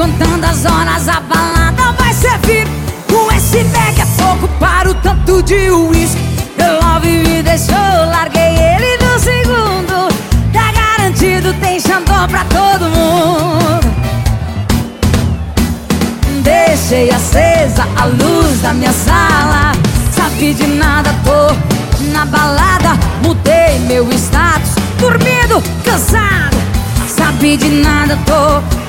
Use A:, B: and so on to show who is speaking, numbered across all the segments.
A: contando as horas, a balada vai servir. Com esse bag é pouco para o tanto de uísque. Eu love me deixou, larguei ele no segundo. Tá garantido, tem xandão pra todo mundo. Deixei acesa a luz da minha sala. Sabe de nada, tô na balada. Mudei meu status, dormindo, cansado. Sabe de nada, tô,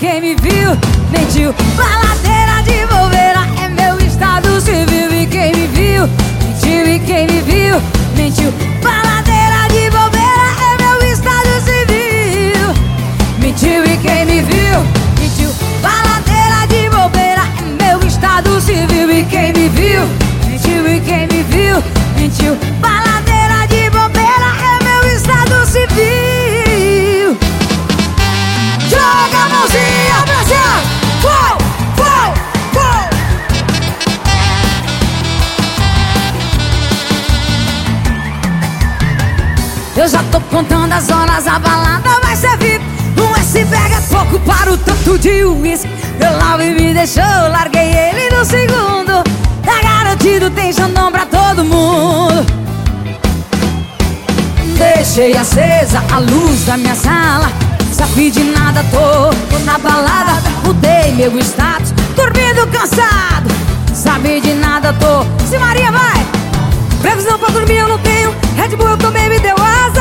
A: quem me viu, mentiu. Baladeira de bobeira é meu estado civil. E quem me viu, mentiu. E quem me viu, mentiu tô contando as horas, a balada vai servir. Um S-Bag é pouco para o tanto de uísque. Meu love me deixou, larguei ele no segundo. Tá garantido, tem xandão pra todo mundo. Deixei acesa a luz da minha sala. Sabe de nada, tô, tô na balada. Mudei meu status, dormindo cansado. Sabe de nada, tô. Se Maria vai!
B: Previsão pra dormir eu não tenho. Red Bull eu também me deu asas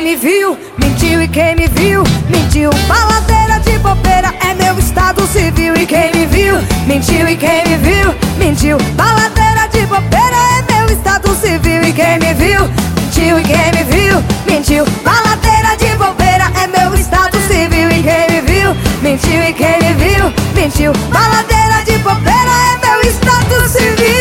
B: quem me viu, mentiu e quem me viu, mentiu. Baladeira de bobeira é meu estado civil. E quem me viu, mentiu e quem me viu, mentiu. Baladeira de bobeira é meu estado civil. E quem me viu, mentiu e quem me viu, mentiu. Baladeira de bobeira é meu estado civil. E quem me viu, mentiu e quem me viu, mentiu. Baladeira de bobeira é meu estado civil.